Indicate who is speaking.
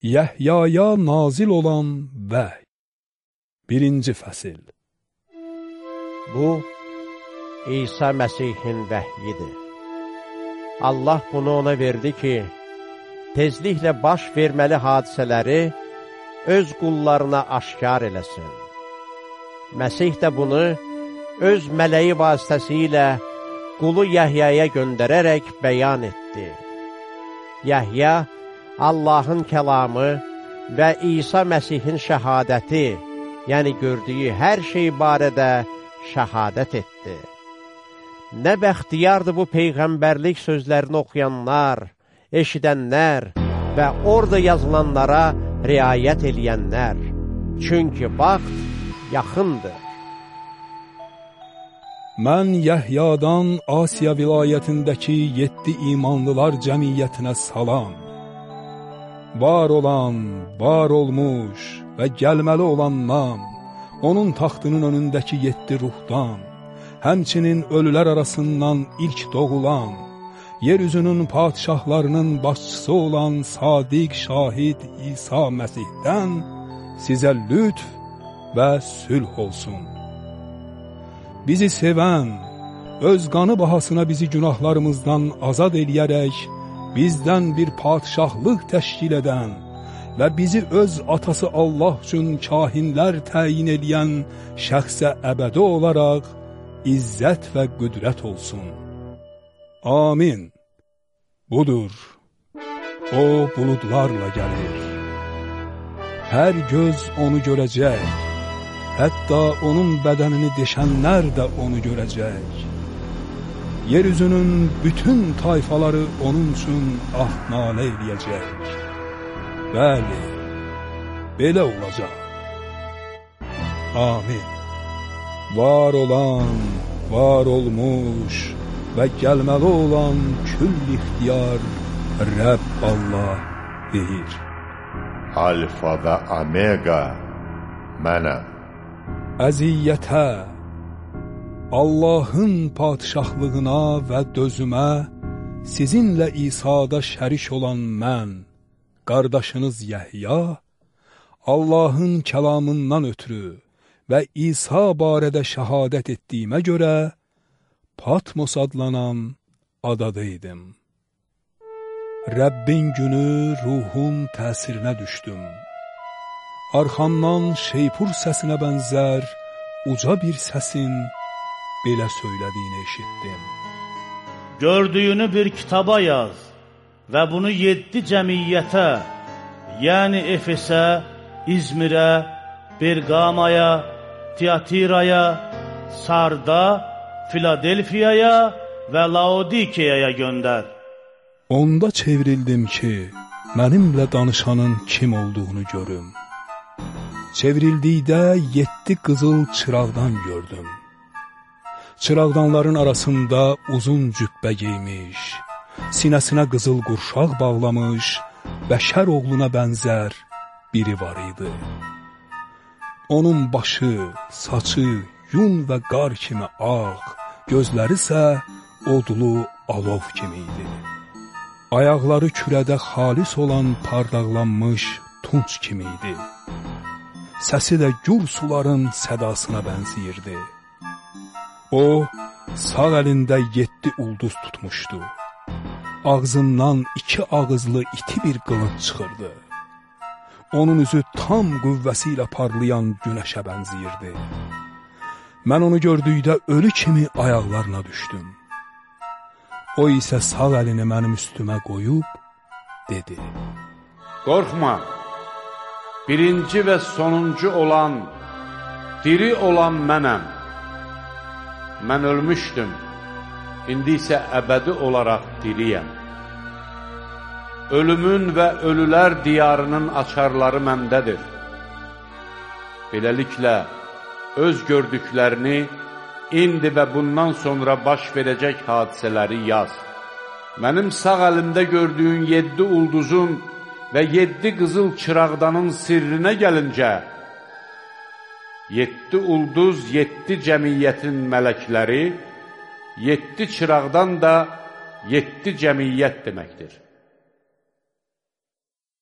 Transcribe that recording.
Speaker 1: Yəhyaya nazil olan vəhy Birinci fəsil
Speaker 2: Bu, İsa Məsihin vəhyidir. Allah bunu ona verdi ki, tezliklə baş verməli hadisələri öz qullarına aşkar eləsin. Məsih də bunu öz mələyi vasitəsilə qulu Yəhyaya göndərərək bəyan etdi. Yəhya, Allahın kəlamı və İsa Məsihin şəhadəti, yəni gördüyü hər şey barədə şəhadət etdi. Nə bəxtiyardır bu Peyğəmbərlik sözlərini oxuyanlar, eşidənlər və orada yazılanlara riayət eləyənlər. Çünki vaxt yaxındır.
Speaker 1: Mən Yəhyadan Asiya vilayətindəki yeddi imanlılar cəmiyyətinə salam. Var olan, var olmuş və gəlməli olandan, onun taxtının önündəki yeddi ruhdan, həmçinin ölülər arasından ilk doğulan, yeryüzünün padişahlarının başçısı olan sadiq şahid İsa Məsihdən sizə lütf və sülh olsun. Bizi sevən, öz qanı bahasına bizi günahlarımızdan azad eləyərək, bizdən bir padişahlıq təşkil edən və bizi öz atası Allah üçün kahinlər təyin eləyən şəxsə əbədi olaraq izzət və qüdrət olsun. Amin. Budur, o buludlarla gəlir. Hər göz onu görəcək Hətta onun bədənini deşənlər də onu görəcək. Yeryüzünün bütün tayfaları onun üçün ah nalə eləyəcək. Bəli, belə olacaq. Amin. Var olan, var olmuş və gəlməli olan küll ixtiyar Rəbb Allah deyir.
Speaker 3: Alfa və Omega mənəm
Speaker 1: əziyyətə, Allahın padişahlığına və dözümə, sizinlə İsa'da şərik olan mən, qardaşınız Yəhya, Allahın kəlamından ötürü və İsa barədə şəhadət etdiyimə görə, Patmos adlanan adada idim. Rəbbin günü ruhun təsirinə düşdüm. Arxamdan şeypur səsinə bənzər, uca bir səsin belə söylədiyini eşitdim.
Speaker 4: Gördüyünü bir kitaba yaz və bunu yeddi cəmiyyətə, yəni Efesə, İzmirə, Bergamaya, Tiatiraya, Sarda, Filadelfiyaya və Laodikiyaya göndər.
Speaker 1: Onda çevrildim ki, mənimlə danışanın kim olduğunu görüm. Çevrildikdə yeddi qızıl çıraqdan gördüm. Çıraqdanların arasında uzun cübbə geymiş, sinəsinə qızıl qurşaq bağlamış, bəşər oğluna bənzər biri var idi. Onun başı, saçı, yun və qar kimi ağ, gözləri isə odlu alov kimi idi. Ayaqları kürədə xalis olan parlaqlanmış tunç kimi idi səsi də gur suların sədasına bənziyirdi. O, sağ əlində yeddi ulduz tutmuşdu. Ağzından iki ağızlı iti bir qılınc çıxırdı. Onun üzü tam qüvvəsi ilə parlayan günəşə bənziyirdi. Mən onu gördükdə ölü kimi ayaqlarına düşdüm. O isə sağ əlini mənim üstümə qoyub, dedi.
Speaker 5: Qorxma, birinci və sonuncu olan, diri olan mənəm. Mən ölmüşdüm, indi isə əbədi olaraq diriyəm. Ölümün və ölülər diyarının açarları məndədir. Beləliklə, öz gördüklərini, indi və bundan sonra baş verəcək hadisələri yaz. Mənim sağ əlimdə gördüyün yeddi ulduzun və yeddi qızıl çıraqdanın sirrinə gəlincə, yeddi ulduz, yeddi cəmiyyətin mələkləri, yeddi çıraqdan da yeddi cəmiyyət deməkdir.